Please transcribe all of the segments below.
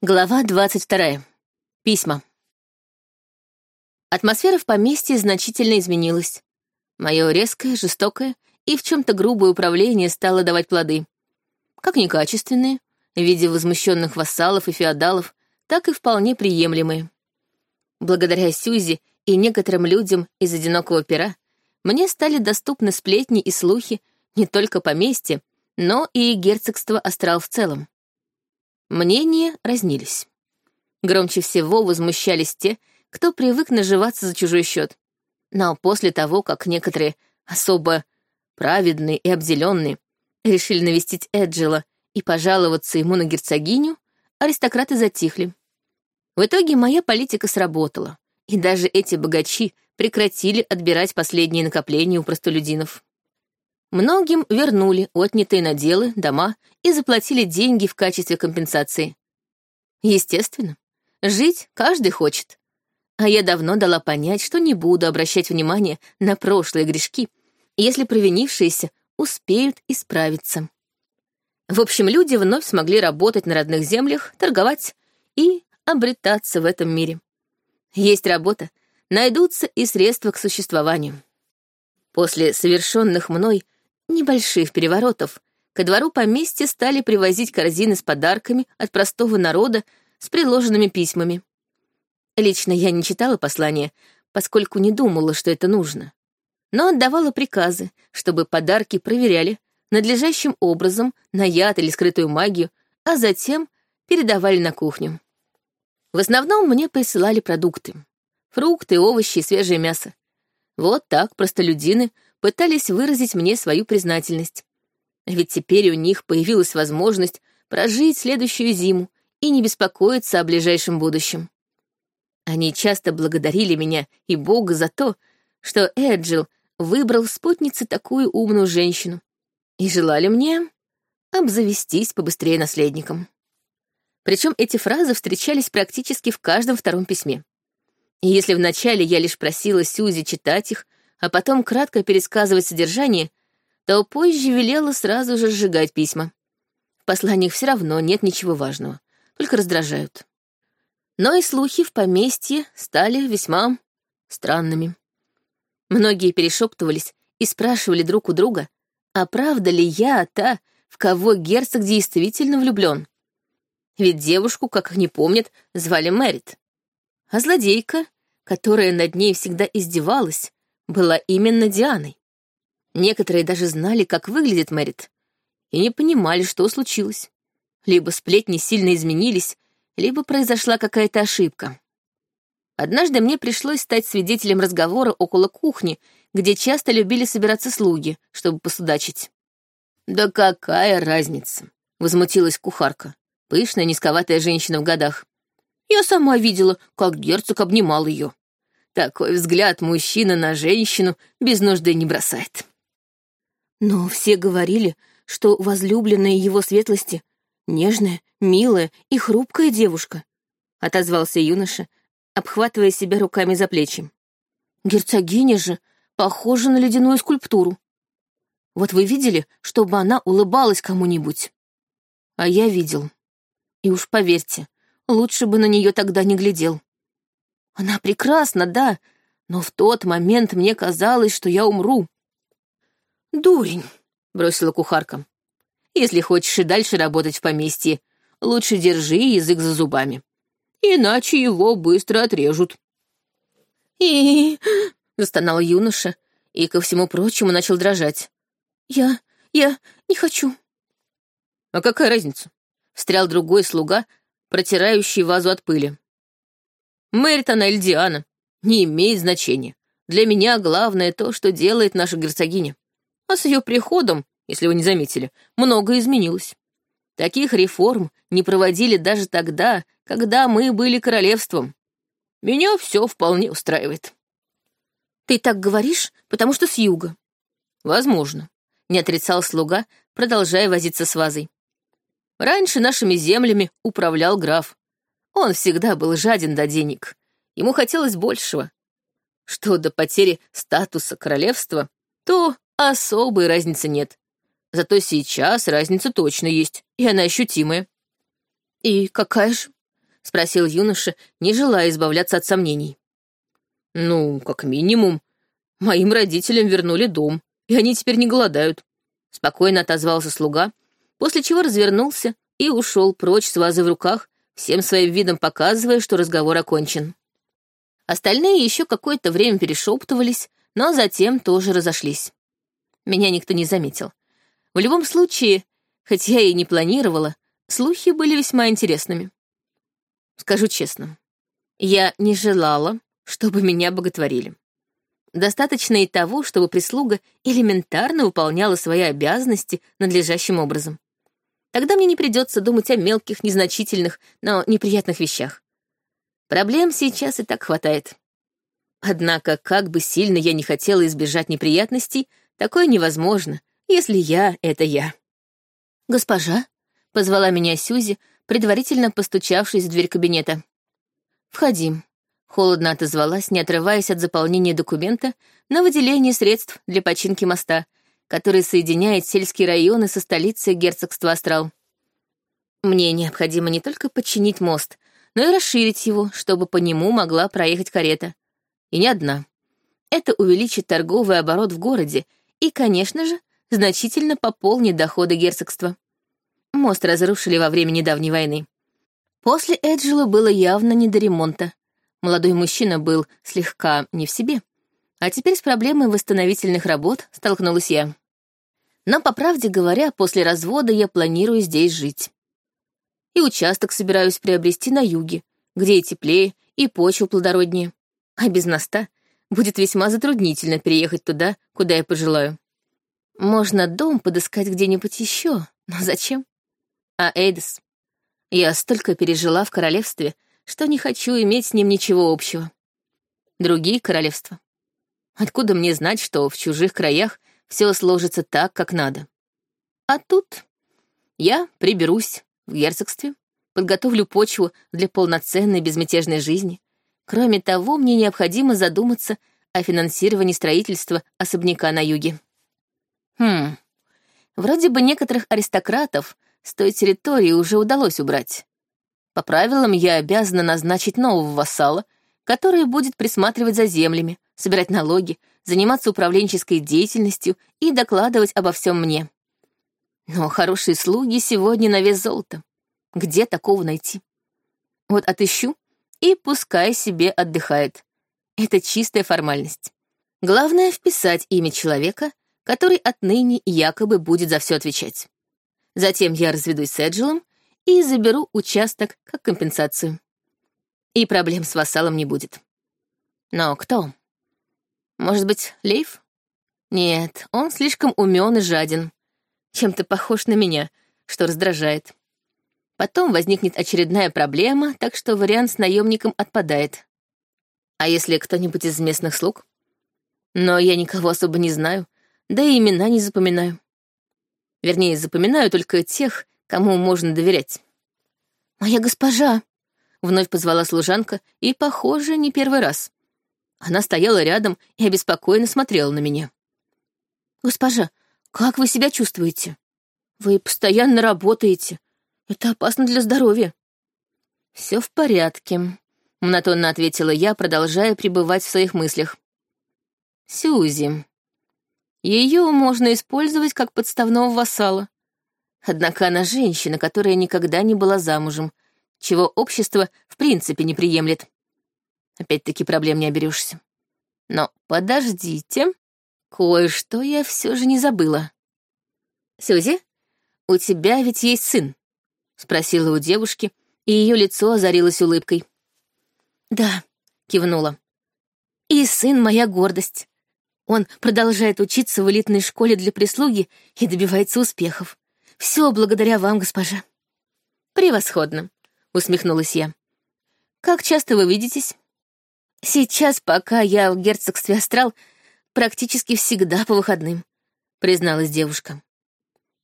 Глава 22. Письма. Атмосфера в поместье значительно изменилась. Мое резкое, жестокое и в чем-то грубое управление стало давать плоды. Как некачественные, в виде возмущенных вассалов и феодалов, так и вполне приемлемые. Благодаря Сюзи и некоторым людям из одинокого пера мне стали доступны сплетни и слухи не только поместья, но и герцогства Астрал в целом. Мнения разнились. Громче всего возмущались те, кто привык наживаться за чужой счет. Но после того, как некоторые особо праведные и обделенные решили навестить Эджела и пожаловаться ему на герцогиню, аристократы затихли. В итоге моя политика сработала, и даже эти богачи прекратили отбирать последние накопления у простолюдинов. Многим вернули отнятые наделы, дома и заплатили деньги в качестве компенсации. Естественно, жить каждый хочет. А я давно дала понять, что не буду обращать внимание на прошлые грешки, если провинившиеся успеют исправиться. В общем, люди вновь смогли работать на родных землях, торговать и обретаться в этом мире. Есть работа, найдутся и средства к существованию. После совершенных мной небольших переворотов ко двору поместья стали привозить корзины с подарками от простого народа с приложенными письмами. Лично я не читала послания, поскольку не думала, что это нужно. Но отдавала приказы, чтобы подарки проверяли надлежащим образом на яд или скрытую магию, а затем передавали на кухню. В основном мне присылали продукты. Фрукты, овощи и свежее мясо. Вот так простолюдины пытались выразить мне свою признательность. Ведь теперь у них появилась возможность прожить следующую зиму и не беспокоиться о ближайшем будущем. Они часто благодарили меня и Бога за то, что Эджил выбрал в спутнице такую умную женщину, и желали мне обзавестись побыстрее наследником. Причем эти фразы встречались практически в каждом втором письме. И если вначале я лишь просила Сюзи читать их, а потом кратко пересказывать содержание, то позже велела сразу же сжигать письма. В посланиях все равно нет ничего важного, только раздражают. Но и слухи в поместье стали весьма странными. Многие перешептывались и спрашивали друг у друга, а правда ли я та, в кого герцог действительно влюблен? Ведь девушку, как не помнят, звали Мэрит. А злодейка, которая над ней всегда издевалась, была именно Дианой. Некоторые даже знали, как выглядит Мэрит, и не понимали, что случилось. Либо сплетни сильно изменились, либо произошла какая-то ошибка. Однажды мне пришлось стать свидетелем разговора около кухни, где часто любили собираться слуги, чтобы посудачить. «Да какая разница?» — возмутилась кухарка, пышная, низковатая женщина в годах. «Я сама видела, как герцог обнимал ее. Такой взгляд мужчина на женщину без нужды не бросает. Но все говорили, что возлюбленная его светлости — нежная, милая и хрупкая девушка, — отозвался юноша, обхватывая себя руками за плечи. Герцогиня же похожа на ледяную скульптуру. Вот вы видели, чтобы она улыбалась кому-нибудь? А я видел. И уж поверьте, лучше бы на нее тогда не глядел. Она прекрасна, да, но в тот момент мне казалось, что я умру. «Дурень», — бросила кухарка. «Если хочешь и дальше работать в поместье, лучше держи язык за зубами, иначе его быстро отрежут». «И...» — застонал юноша и, ко всему прочему, начал дрожать. «Я... я не хочу». «А какая разница?» — встрял другой слуга, протирающий вазу от пыли. Мэрит она или Диана, не имеет значения. Для меня главное то, что делает наша герцогиня. А с ее приходом, если вы не заметили, многое изменилось. Таких реформ не проводили даже тогда, когда мы были королевством. Меня все вполне устраивает. Ты так говоришь, потому что с юга. Возможно, не отрицал слуга, продолжая возиться с вазой. Раньше нашими землями управлял граф. Он всегда был жаден до денег. Ему хотелось большего. Что до потери статуса королевства, то особой разницы нет. Зато сейчас разница точно есть, и она ощутимая. И какая же? спросил юноша, не желая избавляться от сомнений. Ну, как минимум, моим родителям вернули дом, и они теперь не голодают. Спокойно отозвался слуга, после чего развернулся и ушел прочь с вазой в руках, всем своим видом показывая, что разговор окончен. Остальные еще какое-то время перешептывались, но затем тоже разошлись. Меня никто не заметил. В любом случае, хоть я и не планировала, слухи были весьма интересными. Скажу честно, я не желала, чтобы меня боготворили. Достаточно и того, чтобы прислуга элементарно выполняла свои обязанности надлежащим образом. Тогда мне не придется думать о мелких, незначительных, но неприятных вещах. Проблем сейчас и так хватает. Однако, как бы сильно я не хотела избежать неприятностей, такое невозможно, если я — это я. «Госпожа», — позвала меня Сюзи, предварительно постучавшись в дверь кабинета. «Входим», — холодно отозвалась, не отрываясь от заполнения документа на выделение средств для починки моста, который соединяет сельские районы со столицей герцогства Астрал. Мне необходимо не только починить мост, но и расширить его, чтобы по нему могла проехать карета. И не одна. Это увеличит торговый оборот в городе и, конечно же, значительно пополнит доходы герцогства. Мост разрушили во время недавней войны. После Эджела было явно не до ремонта. Молодой мужчина был слегка не в себе. А теперь с проблемой восстановительных работ столкнулась я. Но, по правде говоря, после развода я планирую здесь жить. И участок собираюсь приобрести на юге, где и теплее, и почва плодороднее. А без Наста будет весьма затруднительно переехать туда, куда я пожелаю. Можно дом подыскать где-нибудь еще, но зачем? А Эйдес? Я столько пережила в королевстве, что не хочу иметь с ним ничего общего. Другие королевства. Откуда мне знать, что в чужих краях все сложится так, как надо? А тут я приберусь в герцогстве, подготовлю почву для полноценной безмятежной жизни. Кроме того, мне необходимо задуматься о финансировании строительства особняка на юге. Хм, вроде бы некоторых аристократов с той территории уже удалось убрать. По правилам, я обязана назначить нового вассала, который будет присматривать за землями, собирать налоги, заниматься управленческой деятельностью и докладывать обо всем мне. Но хорошие слуги сегодня на вес золота. Где такого найти? Вот отыщу, и пускай себе отдыхает. Это чистая формальность. Главное — вписать имя человека, который отныне якобы будет за все отвечать. Затем я разведусь с Эджилом и заберу участок как компенсацию. И проблем с вассалом не будет. Но кто? Может быть, Лейф? Нет, он слишком умен и жаден чем-то похож на меня, что раздражает. Потом возникнет очередная проблема, так что вариант с наемником отпадает. А если кто-нибудь из местных слуг? Но я никого особо не знаю, да и имена не запоминаю. Вернее, запоминаю только тех, кому можно доверять. «Моя госпожа!» — вновь позвала служанка, и, похоже, не первый раз. Она стояла рядом и обеспокоенно смотрела на меня. «Госпожа, как вы себя чувствуете? Вы постоянно работаете. Это опасно для здоровья. Все в порядке, монотонно ответила я, продолжая пребывать в своих мыслях. Сьюзи. Ее можно использовать как подставного вассала. Однако она женщина, которая никогда не была замужем, чего общество в принципе не приемлет. Опять-таки проблем не оберешься. Но подождите, Кое-что я все же не забыла. «Сюзи, у тебя ведь есть сын?» — спросила у девушки, и ее лицо озарилось улыбкой. «Да», — кивнула. «И сын — моя гордость. Он продолжает учиться в элитной школе для прислуги и добивается успехов. Все благодаря вам, госпожа». «Превосходно», — усмехнулась я. «Как часто вы видитесь?» «Сейчас, пока я в герцогстве Астрал, практически всегда по выходным», — призналась девушка.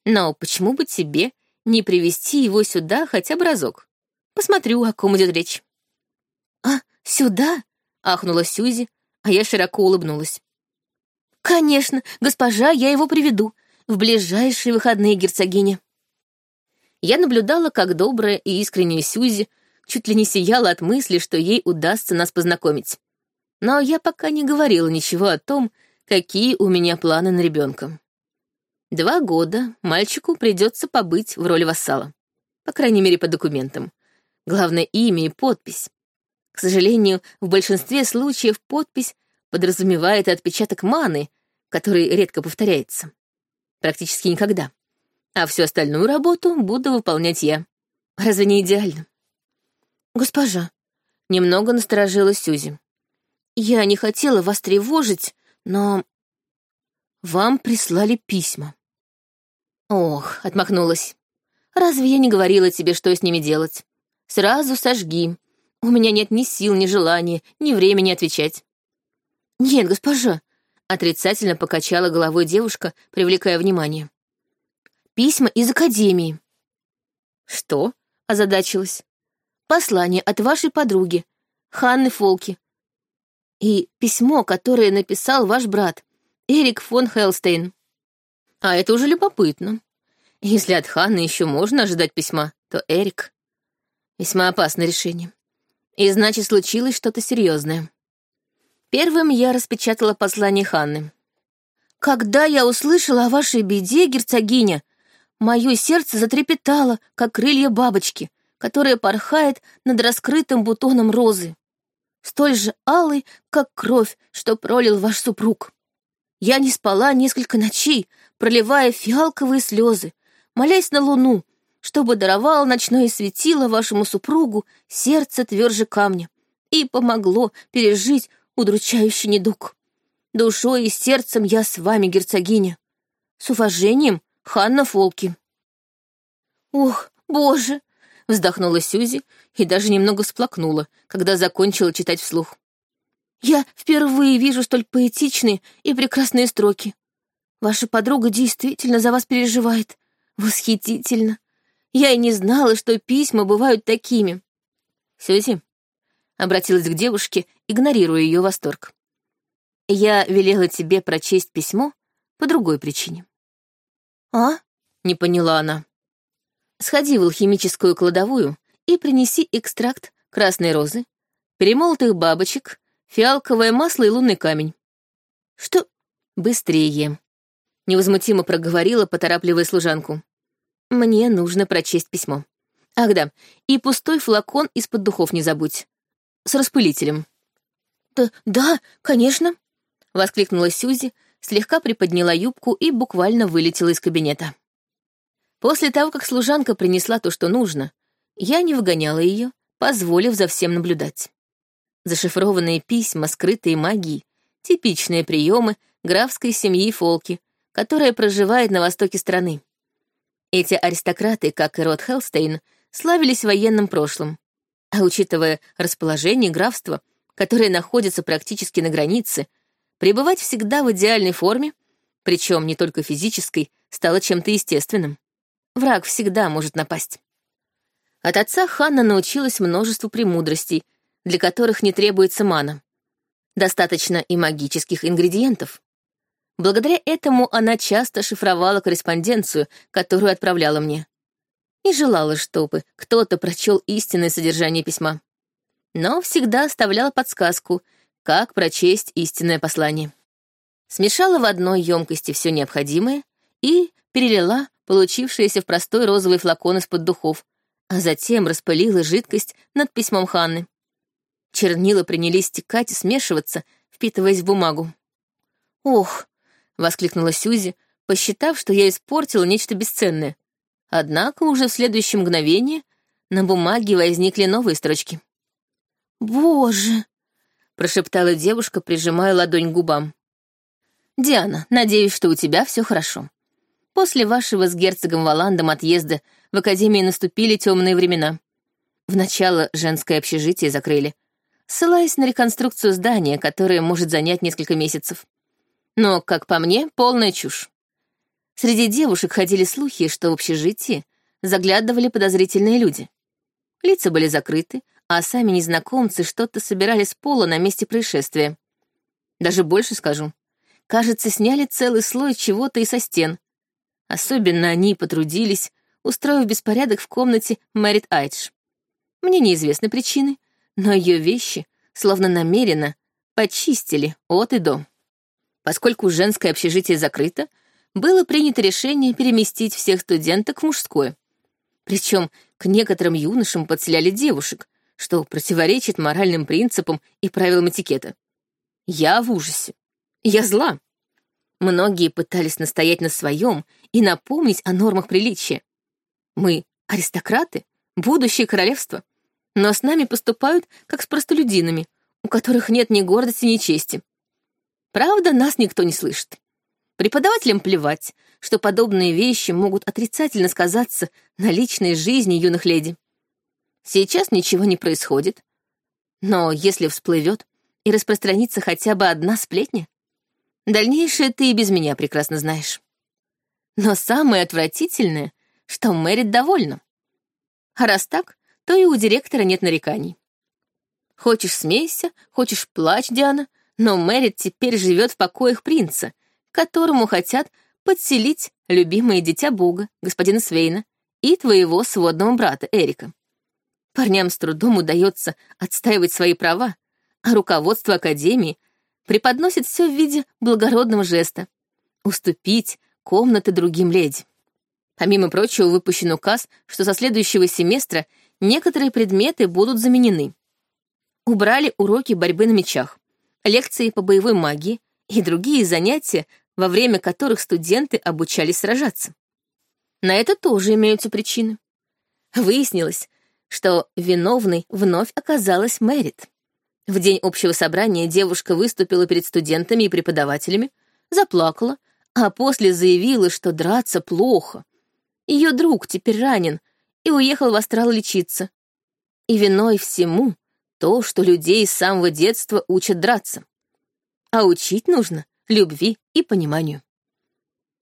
«Но почему бы тебе не привести его сюда хотя бы разок? Посмотрю, о ком идет речь». «А, сюда?» — ахнула Сюзи, а я широко улыбнулась. «Конечно, госпожа, я его приведу. В ближайшие выходные герцогиня». Я наблюдала, как добрая и искренняя Сюзи чуть ли не сияла от мысли, что ей удастся нас познакомить. Но я пока не говорила ничего о том, какие у меня планы на ребенка. Два года мальчику придется побыть в роли вассала. По крайней мере, по документам. Главное, имя и подпись. К сожалению, в большинстве случаев подпись подразумевает отпечаток маны, который редко повторяется. Практически никогда. А всю остальную работу буду выполнять я. Разве не идеально? Госпожа, немного насторожилась Сюзи. Я не хотела вас тревожить, но... Вам прислали письма. Ох, отмахнулась. Разве я не говорила тебе, что с ними делать? Сразу сожги. У меня нет ни сил, ни желания, ни времени отвечать. Нет, госпожа, отрицательно покачала головой девушка, привлекая внимание. Письма из академии. Что? озадачилась. Послание от вашей подруги, Ханны Фолки. И письмо, которое написал ваш брат, Эрик фон Хелстейн. А это уже любопытно. Если от Ханны еще можно ожидать письма, то Эрик. Весьма опасное решение. И значит, случилось что-то серьезное. Первым я распечатала послание Ханны. «Когда я услышала о вашей беде, герцогиня, мое сердце затрепетало, как крылья бабочки, которая порхает над раскрытым бутоном розы, столь же алый, как кровь, что пролил ваш супруг. Я не спала несколько ночей, проливая фиалковые слезы, молясь на луну, чтобы даровал ночное светило вашему супругу сердце тверже камня и помогло пережить удручающий недуг. Душой и сердцем я с вами, герцогиня. С уважением, Ханна Фолки. Ох, боже! Вздохнула Сюзи и даже немного сплакнула, когда закончила читать вслух. Я впервые вижу столь поэтичные и прекрасные строки. Ваша подруга действительно за вас переживает. Восхитительно. Я и не знала, что письма бывают такими. Сюзи обратилась к девушке, игнорируя ее восторг. Я велела тебе прочесть письмо по другой причине. А? Не поняла она. Сходи в алхимическую кладовую и принеси экстракт красной розы, перемолотых бабочек, фиалковое масло и лунный камень. Что? Быстрее. Невозмутимо проговорила, поторапливая служанку. Мне нужно прочесть письмо. Ах да, и пустой флакон из-под духов не забудь. С распылителем. Да, да, конечно, воскликнула Сюзи, слегка приподняла юбку и буквально вылетела из кабинета. После того, как служанка принесла то, что нужно, я не выгоняла ее, позволив за всем наблюдать. Зашифрованные письма, скрытые магией, типичные приемы графской семьи Фолки, которая проживает на востоке страны. Эти аристократы, как и род Хелстейн, славились военным прошлым. А учитывая расположение графства, которое находится практически на границе, пребывать всегда в идеальной форме, причем не только физической, стало чем-то естественным. Враг всегда может напасть. От отца Ханна научилась множеству премудростей, для которых не требуется мана. Достаточно и магических ингредиентов. Благодаря этому она часто шифровала корреспонденцию, которую отправляла мне. И желала, чтобы кто-то прочел истинное содержание письма. Но всегда оставляла подсказку, как прочесть истинное послание. Смешала в одной емкости все необходимое и перелила получившееся в простой розовый флакон из-под духов, а затем распылила жидкость над письмом Ханны. Чернила принялись стекать и смешиваться, впитываясь в бумагу. «Ох!» — воскликнула Сюзи, посчитав, что я испортила нечто бесценное. Однако уже в следующее мгновение на бумаге возникли новые строчки. «Боже!» — прошептала девушка, прижимая ладонь к губам. «Диана, надеюсь, что у тебя все хорошо. После вашего с герцогом Валандом отъезда в Академии наступили темные времена. В начало женское общежитие закрыли, ссылаясь на реконструкцию здания, которое может занять несколько месяцев. Но, как по мне, полная чушь. Среди девушек ходили слухи, что в общежитии заглядывали подозрительные люди. Лица были закрыты, а сами незнакомцы что-то собирали с пола на месте происшествия. Даже больше скажу. Кажется, сняли целый слой чего-то и со стен, Особенно они потрудились, устроив беспорядок в комнате Мэрит Айдж. Мне неизвестны причины, но ее вещи словно намеренно почистили от и до. Поскольку женское общежитие закрыто, было принято решение переместить всех студенток в мужское. Причем к некоторым юношам подселяли девушек, что противоречит моральным принципам и правилам этикета. Я в ужасе. Я зла. Многие пытались настоять на своем и напомнить о нормах приличия. Мы — аристократы, будущее королевство, но с нами поступают, как с простолюдинами, у которых нет ни гордости, ни чести. Правда, нас никто не слышит. Преподавателям плевать, что подобные вещи могут отрицательно сказаться на личной жизни юных леди. Сейчас ничего не происходит. Но если всплывет и распространится хотя бы одна сплетня, дальнейшее ты и без меня прекрасно знаешь. Но самое отвратительное, что Мэрит довольна. А раз так, то и у директора нет нареканий. Хочешь смейся, хочешь плачь, Диана, но Мэрит теперь живет в покоях принца, которому хотят подселить любимое дитя Бога, господина Свейна, и твоего сводного брата Эрика. Парням с трудом удается отстаивать свои права, а руководство Академии преподносит все в виде благородного жеста — уступить комнаты другим леди. Помимо прочего, выпущен указ, что со следующего семестра некоторые предметы будут заменены. Убрали уроки борьбы на мечах, лекции по боевой магии и другие занятия, во время которых студенты обучались сражаться. На это тоже имеются причины. Выяснилось, что виновной вновь оказалась Мэрит. В день общего собрания девушка выступила перед студентами и преподавателями, заплакала, а после заявила, что драться плохо. Ее друг теперь ранен и уехал в астрал лечиться. И виной всему то, что людей с самого детства учат драться. А учить нужно любви и пониманию.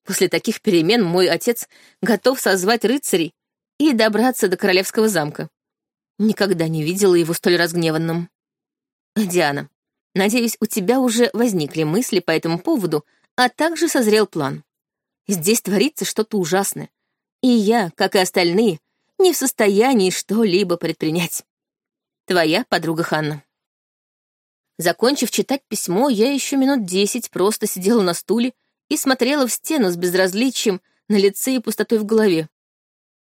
После таких перемен мой отец готов созвать рыцарей и добраться до королевского замка. Никогда не видела его столь разгневанным. Диана, надеюсь, у тебя уже возникли мысли по этому поводу, а также созрел план. Здесь творится что-то ужасное, и я, как и остальные, не в состоянии что-либо предпринять. Твоя подруга Ханна. Закончив читать письмо, я еще минут десять просто сидела на стуле и смотрела в стену с безразличием на лице и пустотой в голове.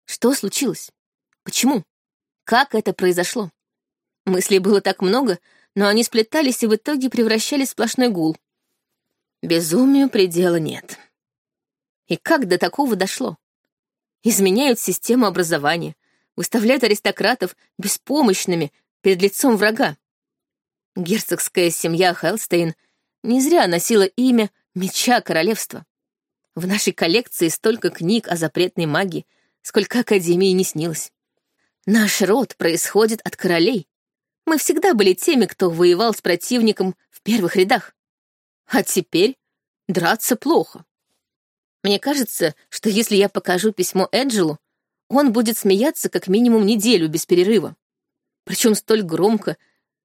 Что случилось? Почему? Как это произошло? Мыслей было так много, но они сплетались и в итоге превращались в сплошной гул. Безумию предела нет. И как до такого дошло? Изменяют систему образования, выставляют аристократов беспомощными перед лицом врага. Герцогская семья Хелстейн не зря носила имя Меча Королевства. В нашей коллекции столько книг о запретной магии, сколько Академии не снилось. Наш род происходит от королей. Мы всегда были теми, кто воевал с противником в первых рядах. А теперь драться плохо. Мне кажется, что если я покажу письмо Эджелу, он будет смеяться как минимум неделю без перерыва. Причем столь громко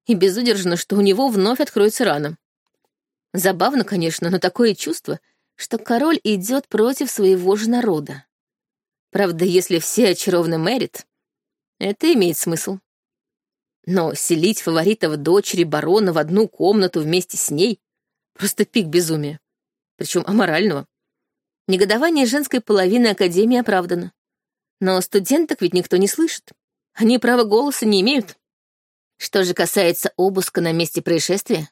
и безудержно, что у него вновь откроется рана. Забавно, конечно, но такое чувство, что король идет против своего же народа. Правда, если все очарованы Мэрит, это имеет смысл. Но селить фаворитов дочери барона в одну комнату вместе с ней — просто пик безумия. Причем аморального. Негодование женской половины Академии оправдано. Но студенток ведь никто не слышит. Они права голоса не имеют. Что же касается обыска на месте происшествия,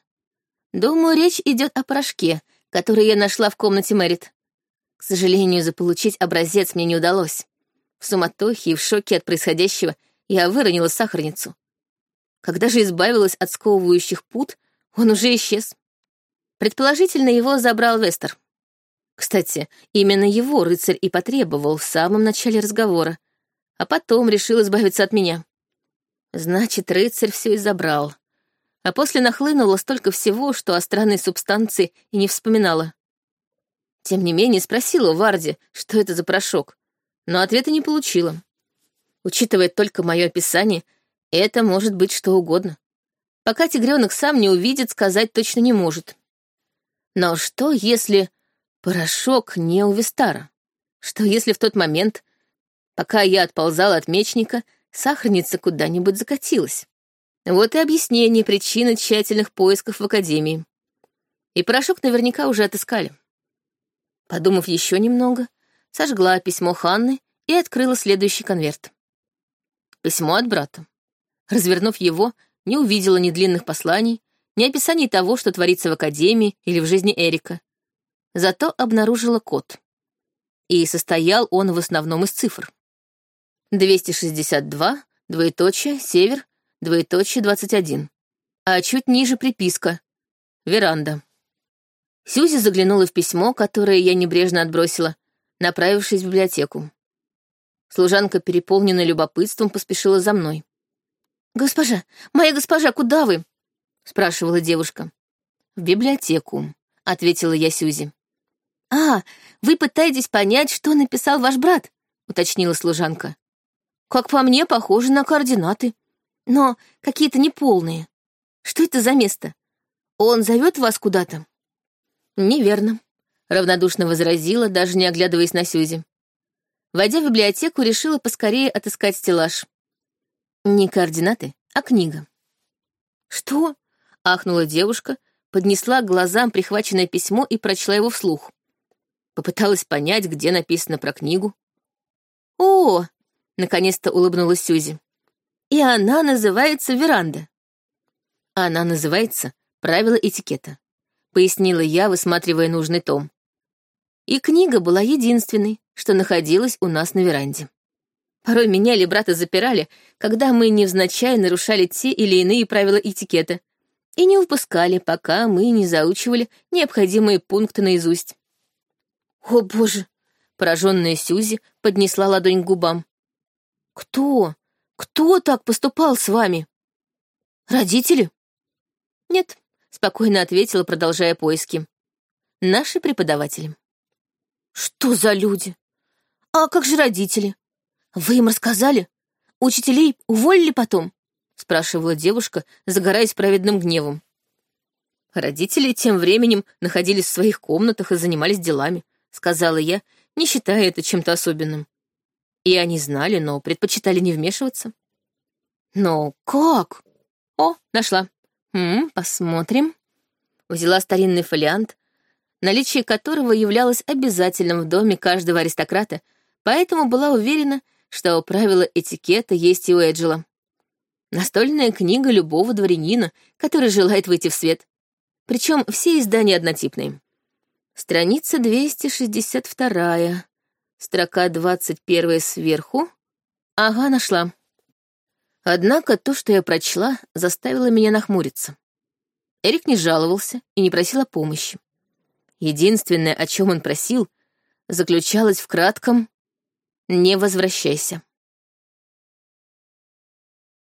думаю, речь идет о порошке, который я нашла в комнате Мэрит. К сожалению, заполучить образец мне не удалось. В суматохе и в шоке от происходящего я выронила сахарницу. Когда же избавилась от сковывающих пут, он уже исчез. Предположительно, его забрал Вестер. Кстати, именно его рыцарь и потребовал в самом начале разговора, а потом решил избавиться от меня. Значит, рыцарь все и забрал. А после нахлынуло столько всего, что о странной субстанции и не вспоминала. Тем не менее, спросила Варди, что это за порошок, но ответа не получила. Учитывая только мое описание, это может быть что угодно. Пока тигренок сам не увидит, сказать точно не может. Но что, если порошок не у Вистара? Что, если в тот момент, пока я отползала от мечника, сахарница куда-нибудь закатилась. Вот и объяснение причины тщательных поисков в Академии. И порошок наверняка уже отыскали. Подумав еще немного, сожгла письмо Ханны и открыла следующий конверт. Письмо от брата. Развернув его, не увидела ни длинных посланий, ни описаний того, что творится в Академии или в жизни Эрика. Зато обнаружила код. И состоял он в основном из цифр. 262, двоеточие, север, двоеточие, 21. А чуть ниже приписка. Веранда. Сьюзи заглянула в письмо, которое я небрежно отбросила, направившись в библиотеку. Служанка, переполненная любопытством, поспешила за мной. «Госпожа, моя госпожа, куда вы?» — спрашивала девушка. «В библиотеку», — ответила я Сюзи. «А, вы пытаетесь понять, что написал ваш брат?» — уточнила служанка. «Как по мне, похоже на координаты, но какие-то неполные. Что это за место? Он зовет вас куда-то?» «Неверно», — равнодушно возразила, даже не оглядываясь на Сюзи. Войдя в библиотеку, решила поскорее отыскать стеллаж. Не координаты, а книга. «Что?» — ахнула девушка, поднесла к глазам прихваченное письмо и прочла его вслух. Попыталась понять, где написано про книгу. «О!» — наконец-то улыбнулась Сюзи. «И она называется «Веранда». Она называется «Правила этикета» пояснила я, высматривая нужный том. И книга была единственной, что находилась у нас на веранде. Порой меня или брата запирали, когда мы невзначай нарушали те или иные правила этикета, и не выпускали, пока мы не заучивали необходимые пункты наизусть. «О, боже!» — пораженная Сюзи поднесла ладонь к губам. «Кто? Кто так поступал с вами? Родители?» «Нет, спокойно ответила, продолжая поиски. Наши преподаватели. Что за люди? А как же родители? Вы им рассказали? Учителей уволили потом? Спрашивала девушка, загораясь праведным гневом. Родители тем временем находились в своих комнатах и занимались делами, сказала я, не считая это чем-то особенным. И они знали, но предпочитали не вмешиваться. Но как? О, нашла. М посмотрим. Взяла старинный фолиант, наличие которого являлось обязательным в доме каждого аристократа, поэтому была уверена, что правила этикета есть и у Эджела. Настольная книга любого дворянина, который желает выйти в свет. Причем все издания однотипные. Страница 262, строка 21 сверху. Ага, нашла. Однако то, что я прочла, заставило меня нахмуриться. Эрик не жаловался и не просил о помощи. Единственное, о чем он просил, заключалось в кратком «не возвращайся».